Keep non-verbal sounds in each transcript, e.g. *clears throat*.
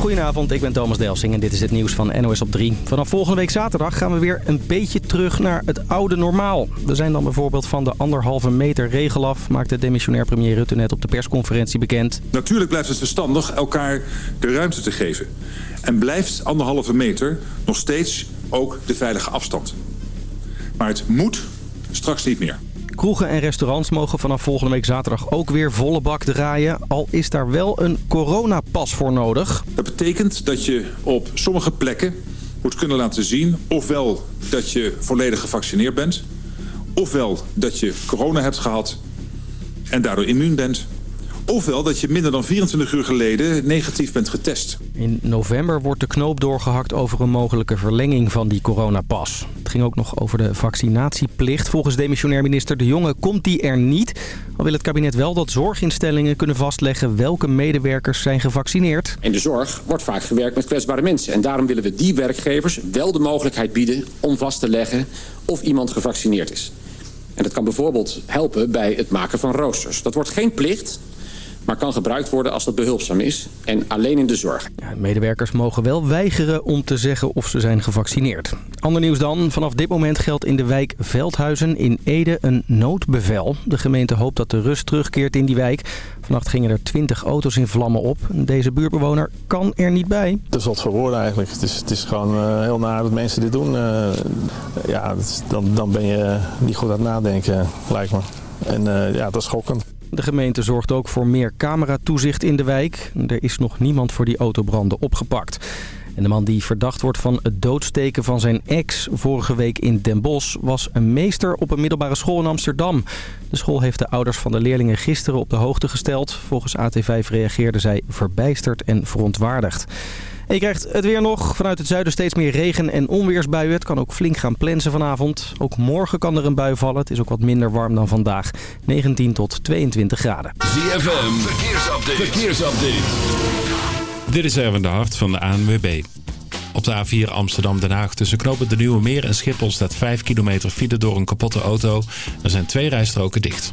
Goedenavond, ik ben Thomas Delsing en dit is het nieuws van NOS op 3. Vanaf volgende week zaterdag gaan we weer een beetje terug naar het oude normaal. We zijn dan bijvoorbeeld van de anderhalve meter regel af, maakte demissionair premier Rutte net op de persconferentie bekend. Natuurlijk blijft het verstandig elkaar de ruimte te geven. En blijft anderhalve meter nog steeds ook de veilige afstand. Maar het moet straks niet meer. Kroegen en restaurants mogen vanaf volgende week zaterdag ook weer volle bak draaien. Al is daar wel een coronapas voor nodig. Dat betekent dat je op sommige plekken moet kunnen laten zien... ofwel dat je volledig gevaccineerd bent... ofwel dat je corona hebt gehad en daardoor immuun bent... Ofwel dat je minder dan 24 uur geleden negatief bent getest. In november wordt de knoop doorgehakt over een mogelijke verlenging van die coronapas. Het ging ook nog over de vaccinatieplicht. Volgens demissionair minister De Jonge komt die er niet. Al wil het kabinet wel dat zorginstellingen kunnen vastleggen welke medewerkers zijn gevaccineerd. In de zorg wordt vaak gewerkt met kwetsbare mensen. En daarom willen we die werkgevers wel de mogelijkheid bieden om vast te leggen of iemand gevaccineerd is. En dat kan bijvoorbeeld helpen bij het maken van roosters. Dat wordt geen plicht, maar kan gebruikt worden als dat behulpzaam is en alleen in de zorg. Ja, medewerkers mogen wel weigeren om te zeggen of ze zijn gevaccineerd. Ander nieuws dan. Vanaf dit moment geldt in de wijk Veldhuizen in Ede een noodbevel. De gemeente hoopt dat de rust terugkeert in die wijk. Vannacht gingen er 20 auto's in vlammen op. Deze buurtbewoner kan er niet bij. Dat is wat voor woorden eigenlijk. Het is, het is gewoon uh, heel naar dat mensen dit doen. Uh, ja, is, dan, dan ben je niet goed aan het nadenken, lijkt me. En uh, ja, dat is schokkend. De gemeente zorgt ook voor meer cameratoezicht in de wijk. Er is nog niemand voor die autobranden opgepakt. En de man die verdacht wordt van het doodsteken van zijn ex vorige week in Den Bosch... was een meester op een middelbare school in Amsterdam. De school heeft de ouders van de leerlingen gisteren op de hoogte gesteld. Volgens AT5 reageerden zij verbijsterd en verontwaardigd. En je krijgt het weer nog. Vanuit het zuiden steeds meer regen- en onweersbuien. Het kan ook flink gaan plensen vanavond. Ook morgen kan er een bui vallen. Het is ook wat minder warm dan vandaag. 19 tot 22 graden. ZFM, verkeersupdate. verkeersupdate. Dit is Erwin de Hart van de ANWB. Op de A4 Amsterdam-Den Haag tussen knopen de Nieuwe Meer en Schiphol staat 5 kilometer file door een kapotte auto. Er zijn twee rijstroken dicht.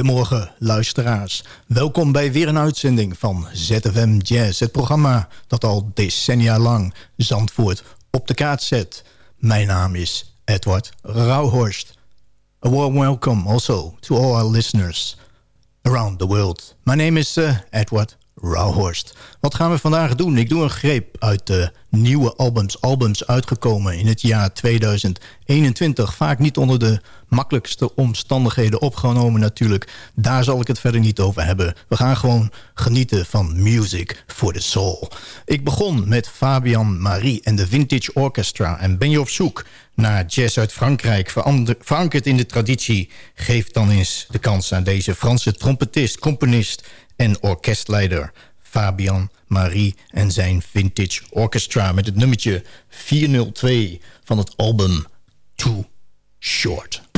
Goedemorgen luisteraars. Welkom bij weer een uitzending van ZFM Jazz. Het programma dat al decennia lang Zandvoort op de kaart zet. Mijn naam is Edward Rauhorst. A warm welcome also to all our listeners around the world. My name is uh, Edward Rauhorst. Wat gaan we vandaag doen? Ik doe een greep uit de nieuwe albums. Albums uitgekomen in het jaar 2021. Vaak niet onder de makkelijkste omstandigheden opgenomen natuurlijk. Daar zal ik het verder niet over hebben. We gaan gewoon genieten van Music for the Soul. Ik begon met Fabian Marie en de Vintage Orchestra. En ben je op zoek naar jazz uit Frankrijk... verankerd in de traditie... geef dan eens de kans aan deze Franse trompetist, componist en orkestleider Fabian Marie en zijn Vintage Orchestra... met het nummertje 402 van het album Too Short.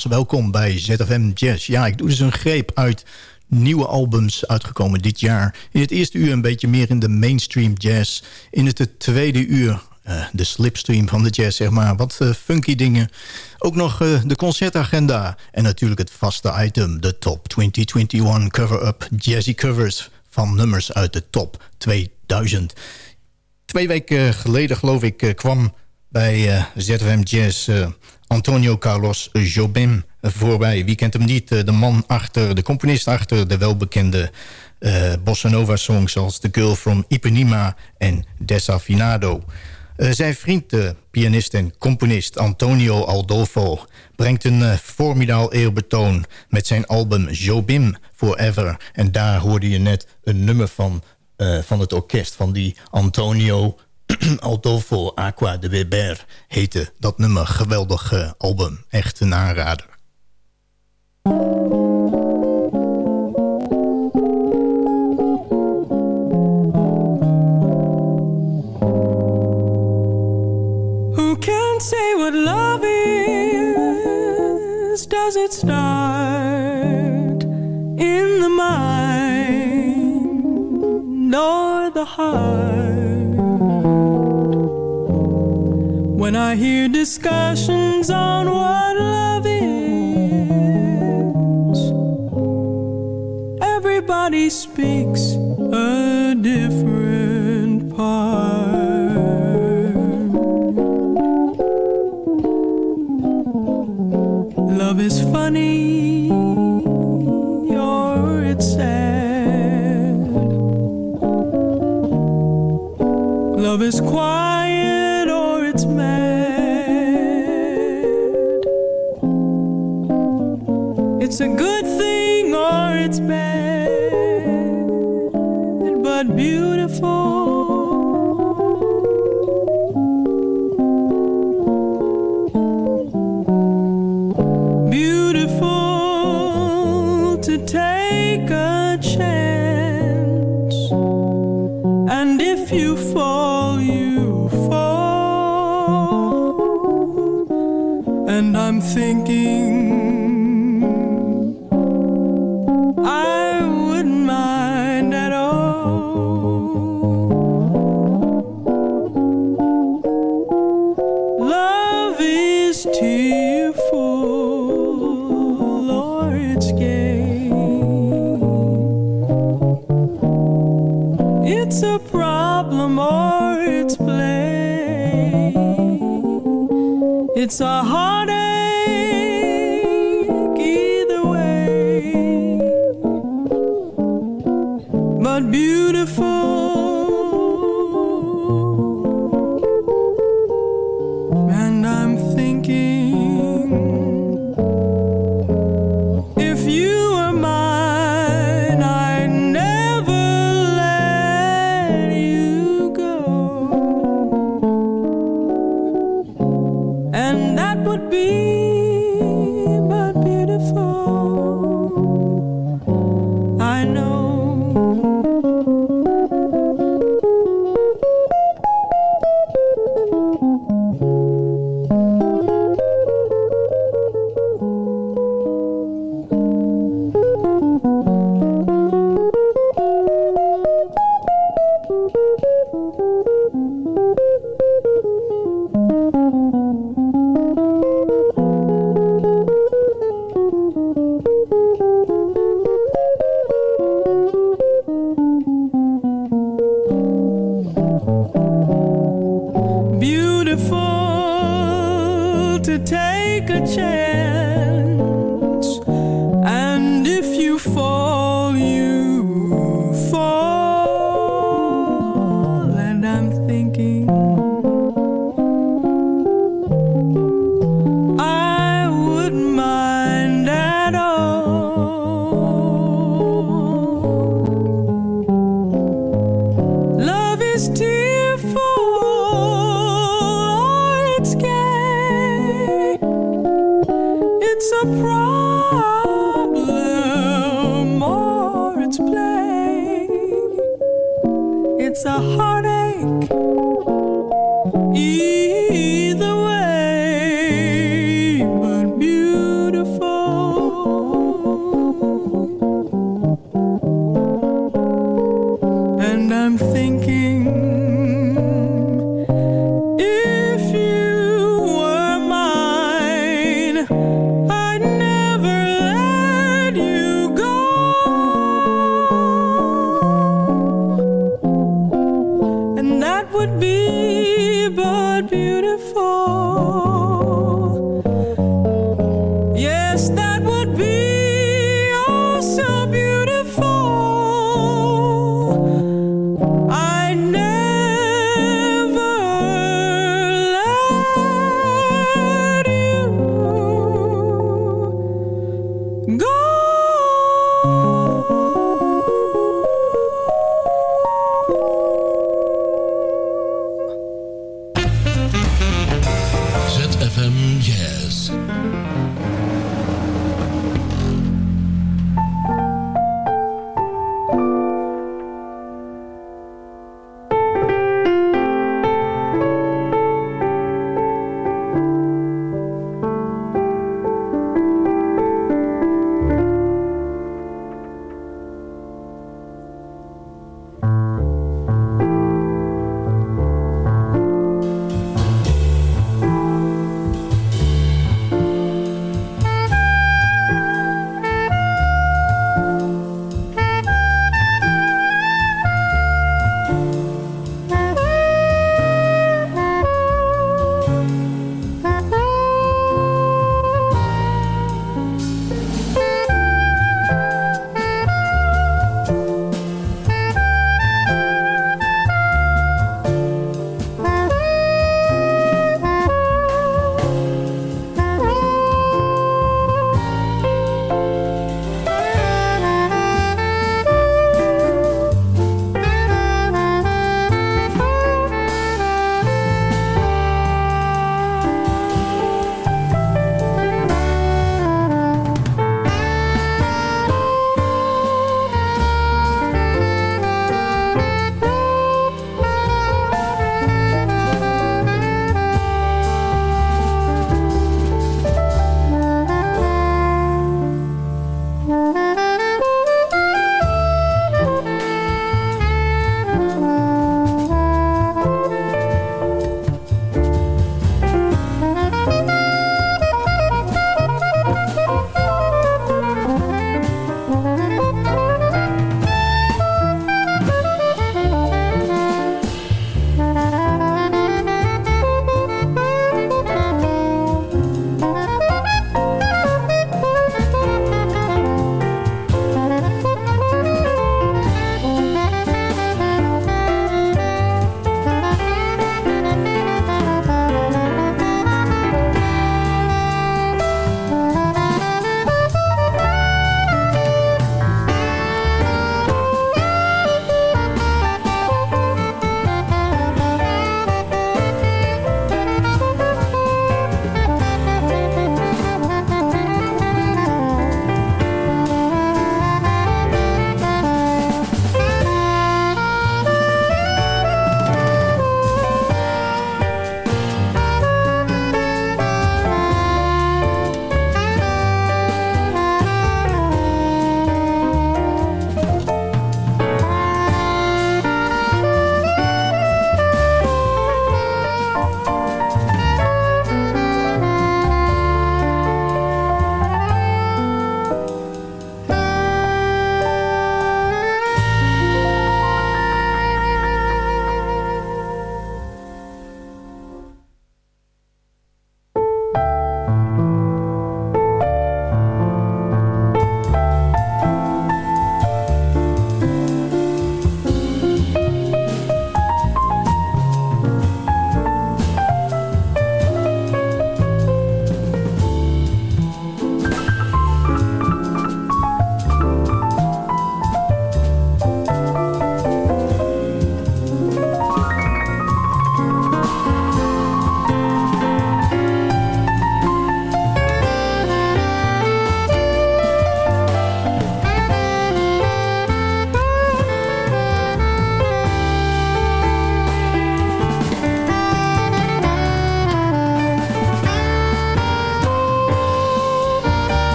Welkom bij ZFM Jazz. Ja, ik doe dus een greep uit nieuwe albums uitgekomen dit jaar. In het eerste uur een beetje meer in de mainstream jazz. In het tweede uur uh, de slipstream van de jazz, zeg maar. Wat uh, funky dingen. Ook nog uh, de concertagenda. En natuurlijk het vaste item, de Top 2021 Cover-Up Jazzy Covers... van nummers uit de Top 2000. Twee weken geleden, geloof ik, kwam bij ZFM Jazz... Antonio Carlos Jobim voorbij. Wie kent hem niet? De man achter, de componist achter de welbekende uh, bossa nova songs... zoals The Girl from Ipanema en Desafinado. Uh, zijn vriend, de pianist en componist Antonio Aldolfo... brengt een formidaal eerbetoon met zijn album Jobim Forever. En daar hoorde je net een nummer van, van het orkest van die Antonio *clears throat* Aldolfo Aqua de Weber heette dat nummer. Geweldig uh, album. Echt een aanrader. Who can say what love is? Does it start in the mind or the heart? When I hear discussions on what love is, everybody speaks a different part. Love is funny or it's sad. Love is quiet it's a good It's a heartache would be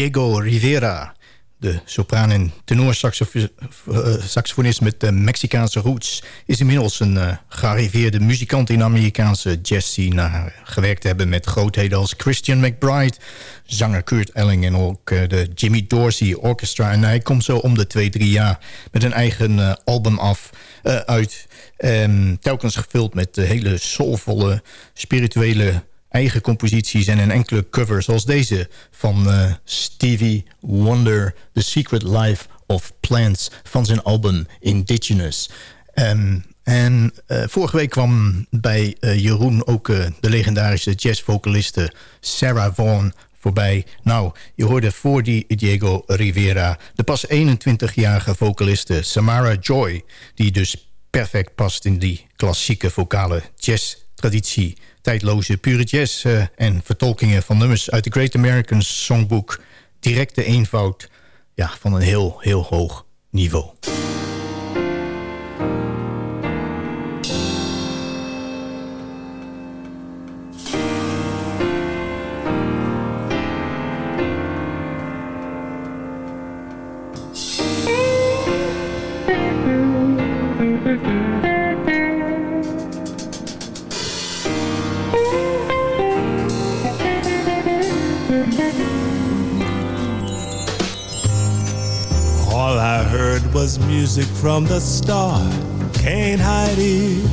Diego Rivera. De sopraan- en tenorsaxofonist met de Mexicaanse roots... is inmiddels een uh, gearriveerde muzikant in Amerikaanse jazz-scene... gewerkt te hebben met grootheden als Christian McBride... zanger Kurt Elling en ook de Jimmy Dorsey Orchestra. En hij komt zo om de twee, drie jaar met een eigen album af, uit... Um, telkens gevuld met hele soulvolle, spirituele eigen composities en een enkele cover zoals deze van uh, Stevie Wonder, The Secret Life of Plants van zijn album Indigenous. Um, en uh, vorige week kwam bij uh, Jeroen ook de legendarische jazzvocaliste Sarah Vaughan voorbij. Nou, je hoorde voor die Diego Rivera de pas 21-jarige vocaliste Samara Joy... die dus perfect past in die klassieke vocale jazz-traditie tijdloze pure jazz uh, en vertolkingen van nummers uit de Great American Songbook. Directe eenvoud ja, van een heel, heel hoog niveau. All I heard was music from the start. Can't hide it.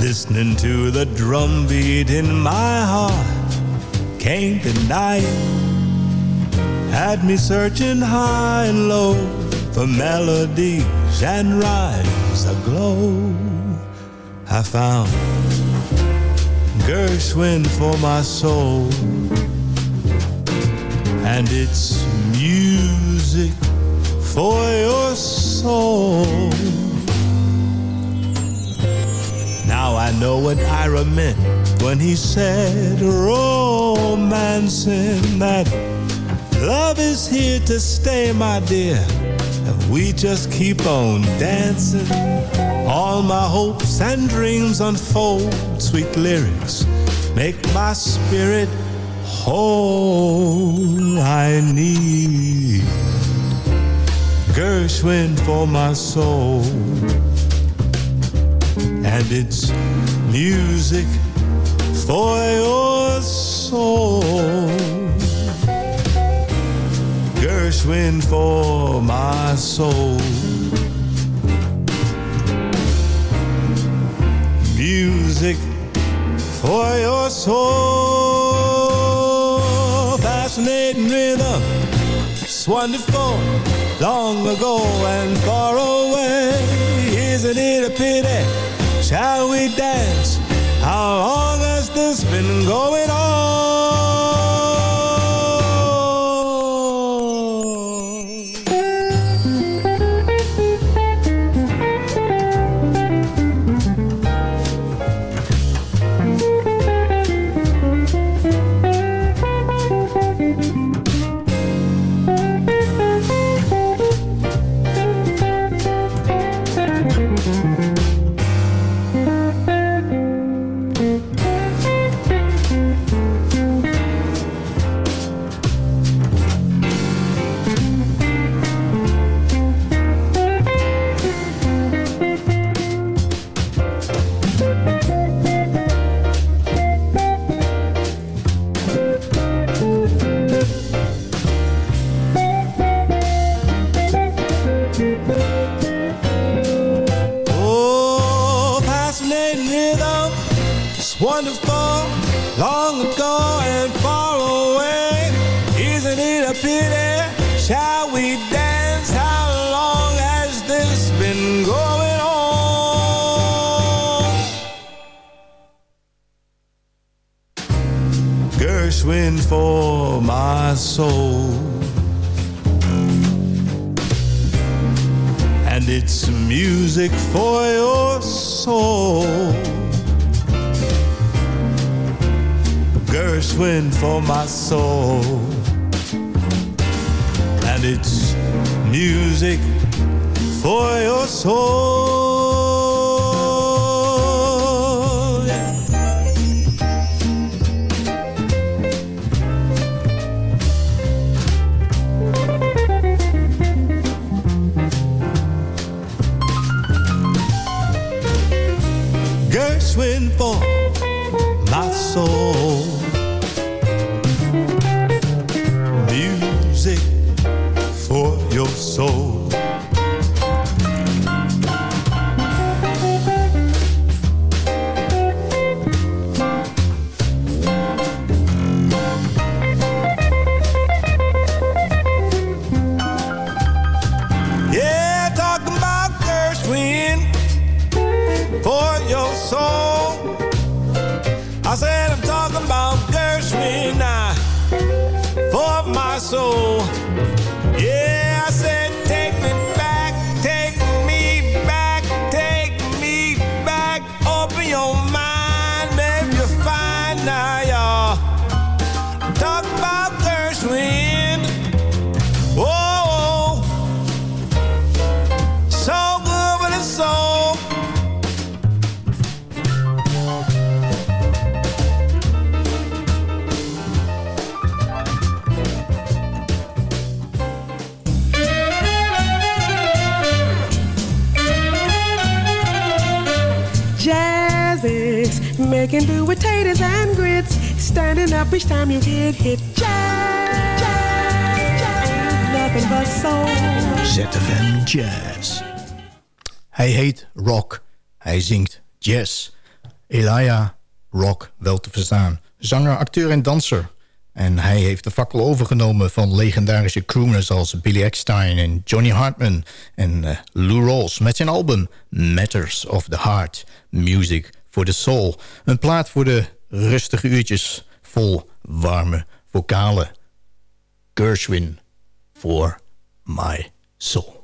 Listening to the drum beat in my heart. Can't deny it. Had me searching high and low for melodies and rhymes aglow. I found Gershwin for my soul. And it's music for your soul. Now I know what Ira meant when he said, romancing that love is here to stay, my dear. If we just keep on dancing, all my hopes and dreams unfold. Sweet lyrics make my spirit whole. I need Gershwin for my soul. And it's music for your soul. Gershwin for my soul. Music for your soul. Fascinating rhythm. It's wonderful long ago and far away. Isn't it a pity? Shall we dance? How long has this been going on? Soul. Time you get hit. Jazz. ZFM Jazz. Hij heet Rock. Hij zingt jazz. Elia Rock, wel te verstaan. Zanger, acteur en danser. En hij heeft de fakkel overgenomen van legendarische crooners als Billy Eckstein en Johnny Hartman en eh, Lou Rawls met zijn album Matters of the Heart, Music for the Soul. Een plaat voor de rustige uurtjes vol warme vocalen. Gershwin for my soul.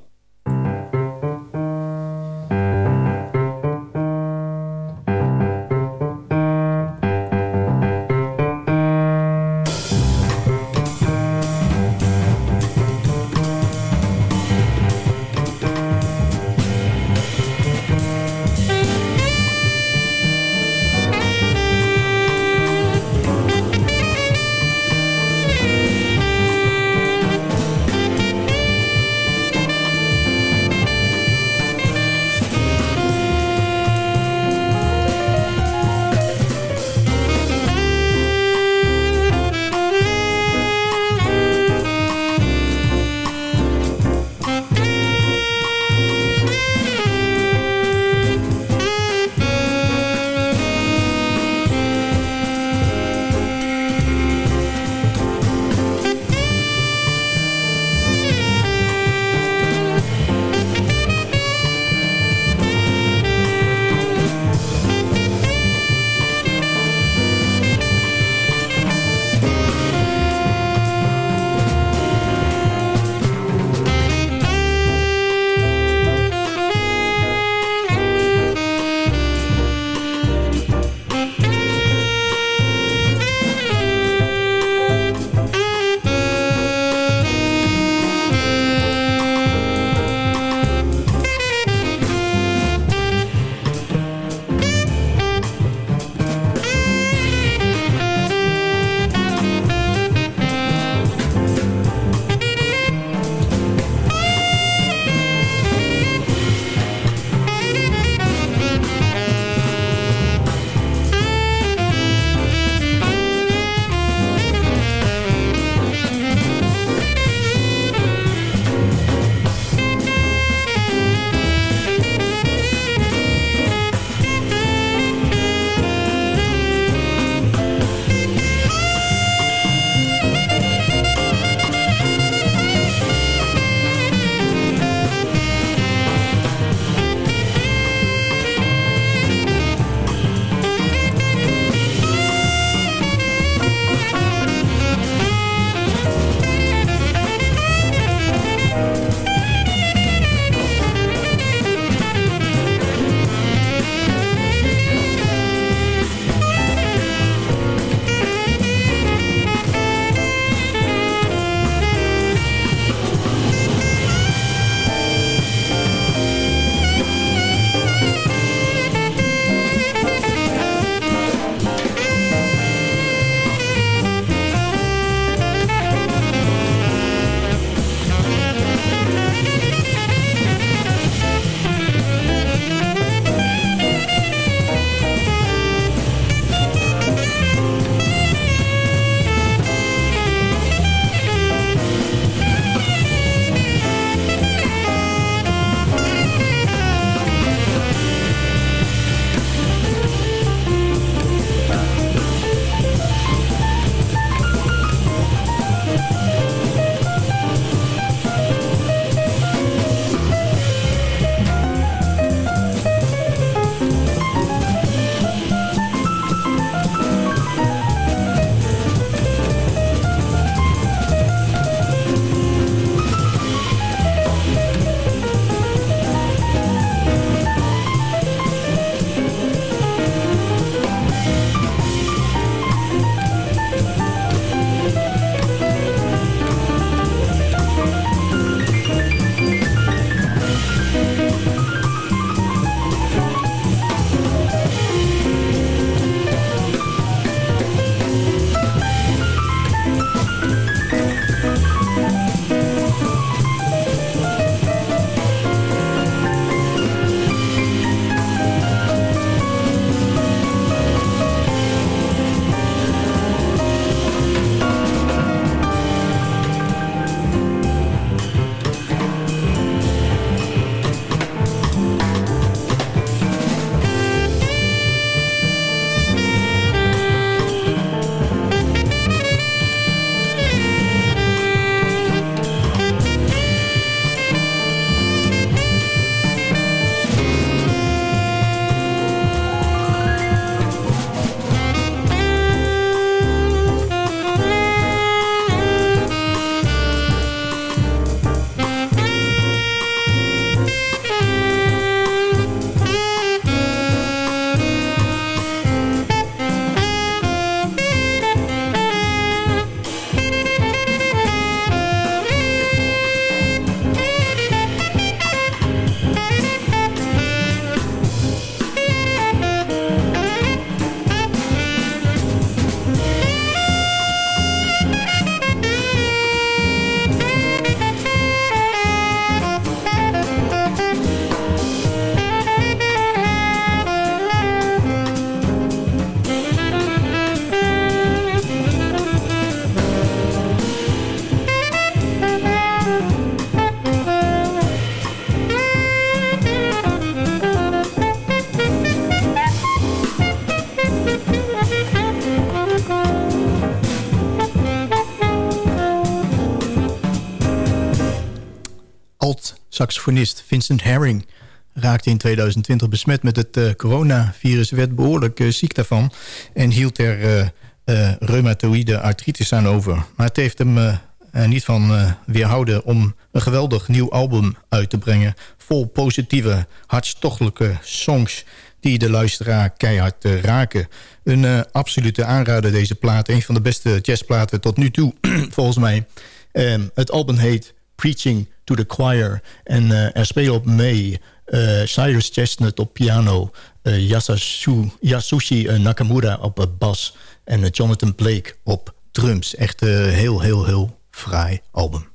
Saxofonist Vincent Herring raakte in 2020 besmet met het uh, coronavirus... werd behoorlijk uh, ziek daarvan en hield er uh, reumatoïde artritis aan over. Maar het heeft hem niet van weerhouden om een geweldig nieuw album uit te brengen... vol positieve, hartstochtelijke songs die de luisteraar keihard raken. Een absolute aanrader deze plaat. Een van de beste jazzplaten tot nu toe, *clears throat* volgens mij. Um, het album heet Preaching to the Choir. En uh, er spelen op mee uh, Cyrus Chestnut op piano... Yasasu, Yasushi Nakamura op bas... en Jonathan Blake op drums. Echt een heel, heel, heel fraai album.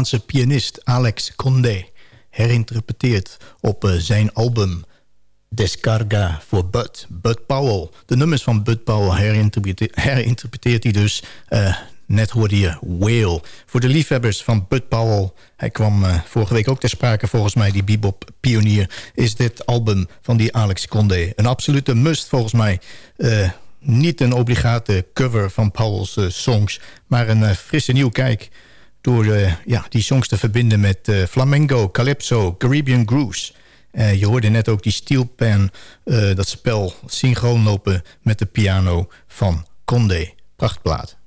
Spaanse pianist Alex Condé herinterpreteerd op eh, zijn album Descarga voor Bud. Bud Powell. De nummers van Bud Powell herinterpreteert, herinterpreteert hij dus. Uh, net hoorde je Whale. Voor de liefhebbers van Bud Powell... hij kwam uh, vorige week ook ter sprake volgens mij... die bebop-pionier... is dit album van die Alex Condé. Een absolute must volgens mij... Niet een obligate cover van Powell's songs... maar een frisse nieuw kijk door uh, ja, die songs te verbinden met flamenco, calypso, Caribbean grooves. je hoorde net ook die steel pan, dat spel synchroon lopen met de piano van Condé. Prachtplaat.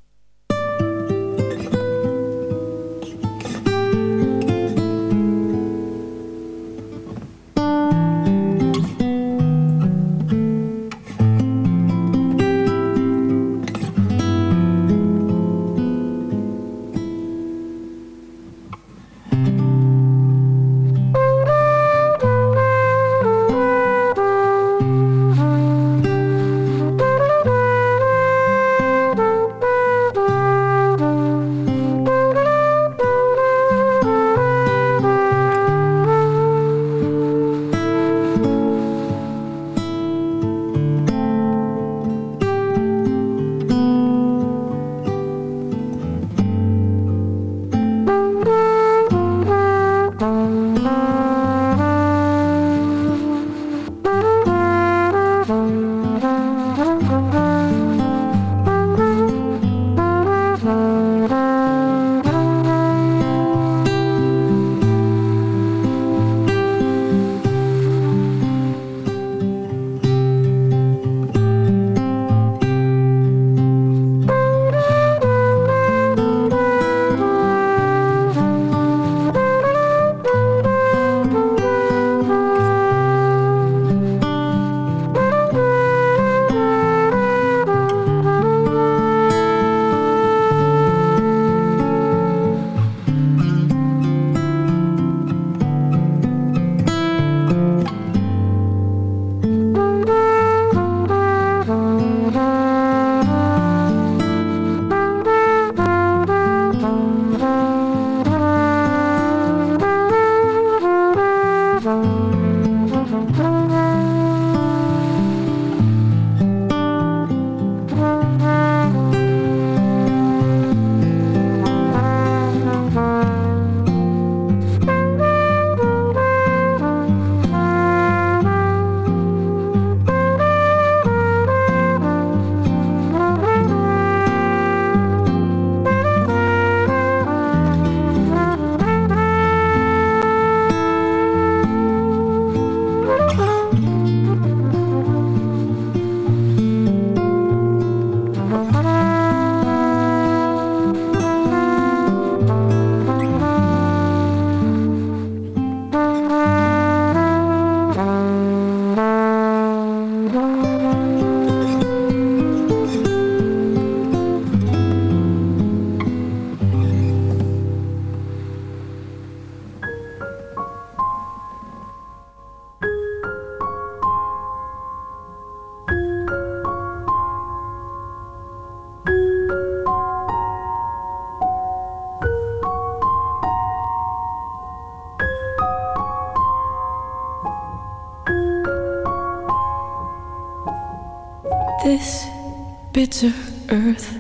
Bitter earth.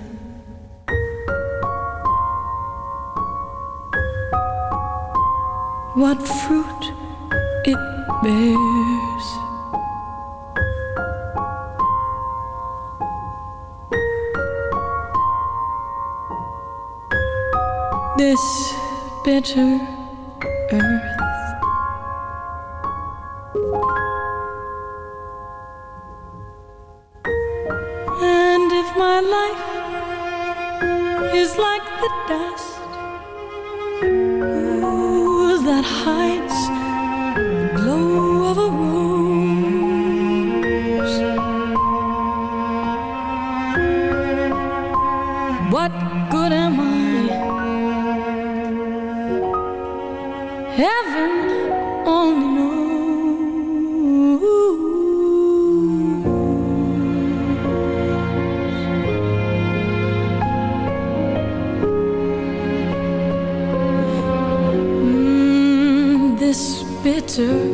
What fruit it bears. This bitter earth. My life is like the dust. Ooh, that hides bitter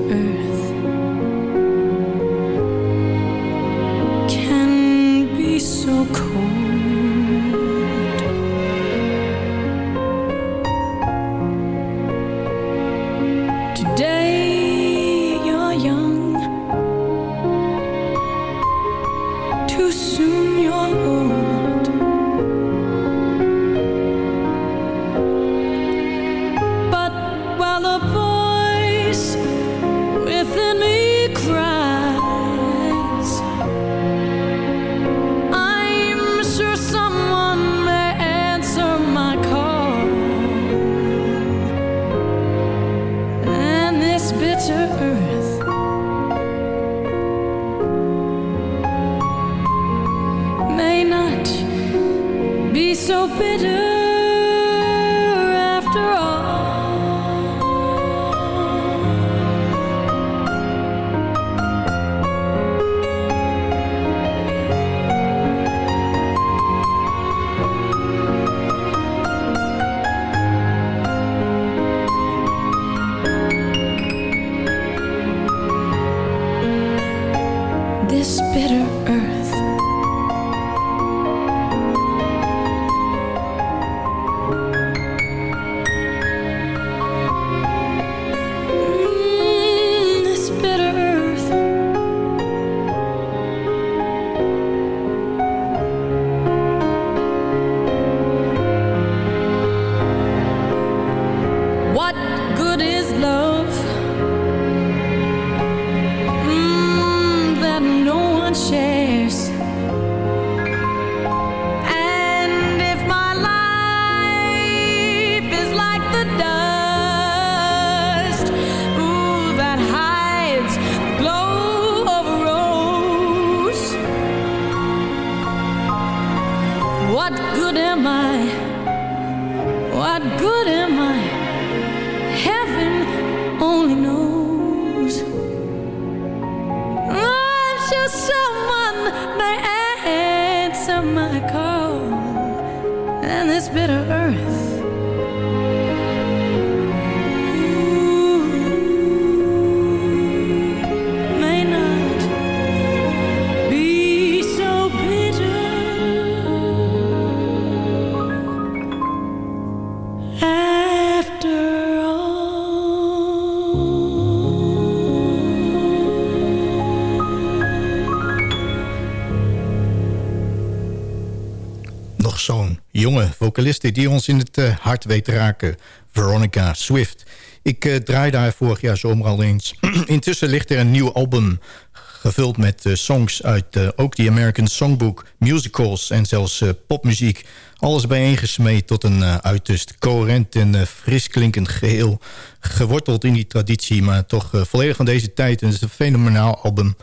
vocaliste die ons in het eh, hart weet te raken. Veronica Swift. Ik eh, draaide haar vorig jaar zomer al eens. *clears throat* Intussen ligt er een nieuw album gevuld met eh, songs uit eh, ook die American Songbook, musicals en zelfs popmuziek. Alles bijeengesmeed tot een uiterst coherent en fris klinkend geheel. Geworteld in die traditie, maar toch volledig van deze tijd. En het is een fenomenaal album.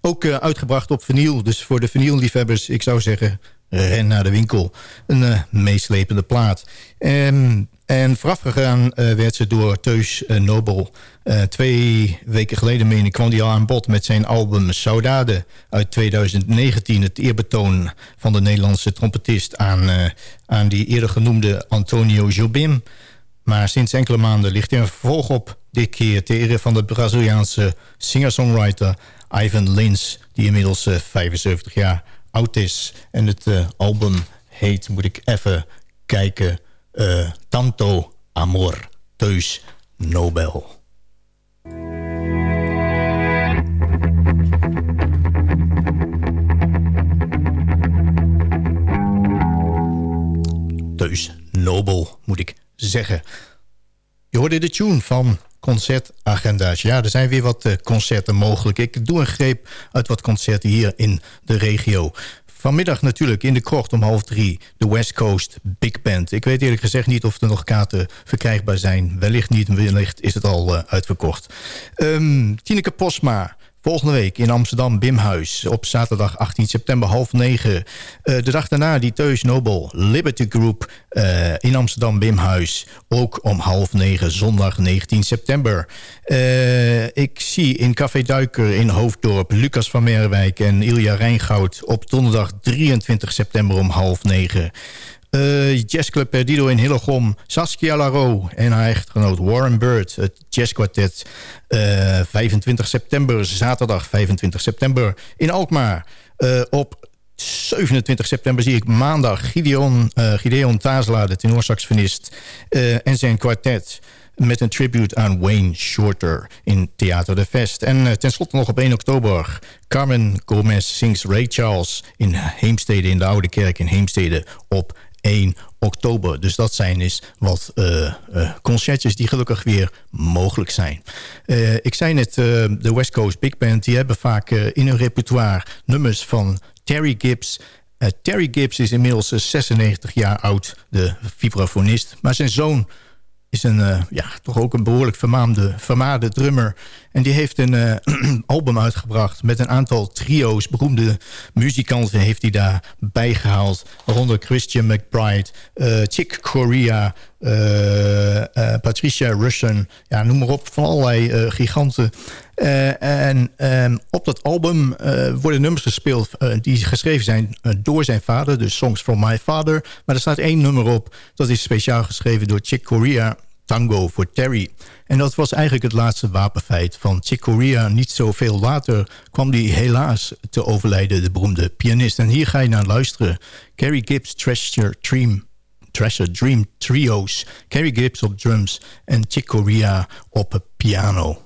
Ook uitgebracht op vinyl. Dus voor de vinylliefhebbers, ik zou zeggen, ren naar de winkel. Een eh, meeslepende plaat. En, en voorafgegaan eh, werd ze door Teus eh, Nobel. Twee weken geleden, meen ik, kwam hij al aan bod met zijn album Saudade uit 2019. Het eerbetoon van de Nederlandse trompetist aan, aan die eerder genoemde Antonio Jobim. Maar sinds enkele maanden ligt er een vervolg op. Dit keer ter ere van de Braziliaanse singer-songwriter Ivan Lins... die inmiddels eh, 75 jaar oud is. En het eh, album heet, moet ik even kijken... eh, Tanto Amor Teus Nobel. Teus Nobel, moet ik zeggen. Je hoorde de tune van concertagenda's. Ja, er zijn weer wat eh, concerten mogelijk. Ik doe een greep uit wat concerten hier in de regio. Vanmiddag natuurlijk in de krocht om half drie. De West Coast Big Band. Ik weet eerlijk gezegd niet of er nog kaarten verkrijgbaar zijn. Wellicht niet, wellicht is het al eh, uitverkocht. Ehm Tineke Posma. Volgende week in Amsterdam Bimhuis. Op zaterdag 18 september half negen. Eh, de dag daarna die Teus Nobel Liberty Group eh, in Amsterdam Bimhuis. Ook om half negen zondag 19 september. Eh, ik zie in Café Duiker in Hoofddorp Lucas van Merwijk en Ilja Rijngoud... op donderdag 23 september om half negen. Uh, Jazzclub Perdido in Hillegom. Saskia Laro en haar echtgenoot Warren Bird. Het jazzkwartet. Uh, 25 september, zaterdag 25 september in Alkmaar. Uh, op 27 september zie ik maandag Gideon, Gideon Tazela, de tenorsaxofonist... en zijn kwartet met een tribute aan Wayne Shorter in Theater de Vest. En tenslotte nog op 1 oktober... Carmen Gomez sings Ray Charles in Heemstede, in de Oude Kerk in Heemstede op 1 oktober. Dus dat zijn dus wat uh, uh, concertjes die gelukkig weer mogelijk zijn. Uh, ik zei net, de West Coast Big Band... die hebben vaak in hun repertoire nummers van Terry Gibbs... Terry Gibbs is inmiddels 96 jaar oud, de vibrafonist. Maar zijn zoon is een, ja, toch ook een behoorlijk vermaamde, vermaarde drummer. En die heeft een uh, *clears throat* album uitgebracht met een aantal trio's. Beroemde muzikanten heeft hij daar bijgehaald. Waaronder Christian McBride, uh, Chick Corea, Patricia Russian. Ja, noem maar op, van allerlei giganten. en um, op dat album worden nummers gespeeld die geschreven zijn door zijn vader. Dus Songs from My Father. Maar er staat één nummer op. Dat is speciaal geschreven door Chick Corea. Tango voor Terry. En dat was eigenlijk het laatste wapenfeit van Chick Corea. Niet zoveel later kwam hij helaas te overlijden, de beroemde pianist. En hier ga je naar luisteren. Carrie Gibbs Treasure Dream, Dream Trio's. Carrie Gibbs op drums en Chick Corea op piano.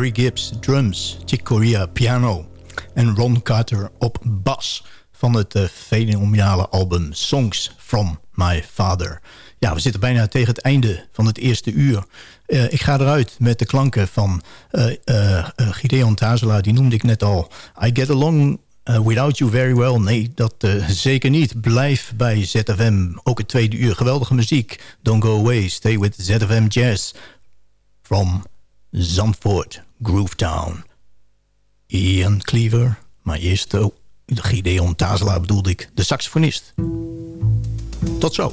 Carrie Gibbs drums, Chick Corea piano en Ron Carter op bas van het uh, fenomenale album Songs from My Father. Ja, we zitten bijna tegen het einde van het eerste uur. Uh, ik ga eruit met de klanken van uh, Gideon Tazela, die noemde ik net al. I get along without you very well. Nee, dat zeker niet. Blijf bij ZFM. Ook het tweede uur. Geweldige muziek. Don't go away. Stay with ZFM Jazz. From Zandvoort, Groovetown. Ian Cleaver, maar eerst oh, Gideon bedoelde ik, de saxofonist. Tot zo.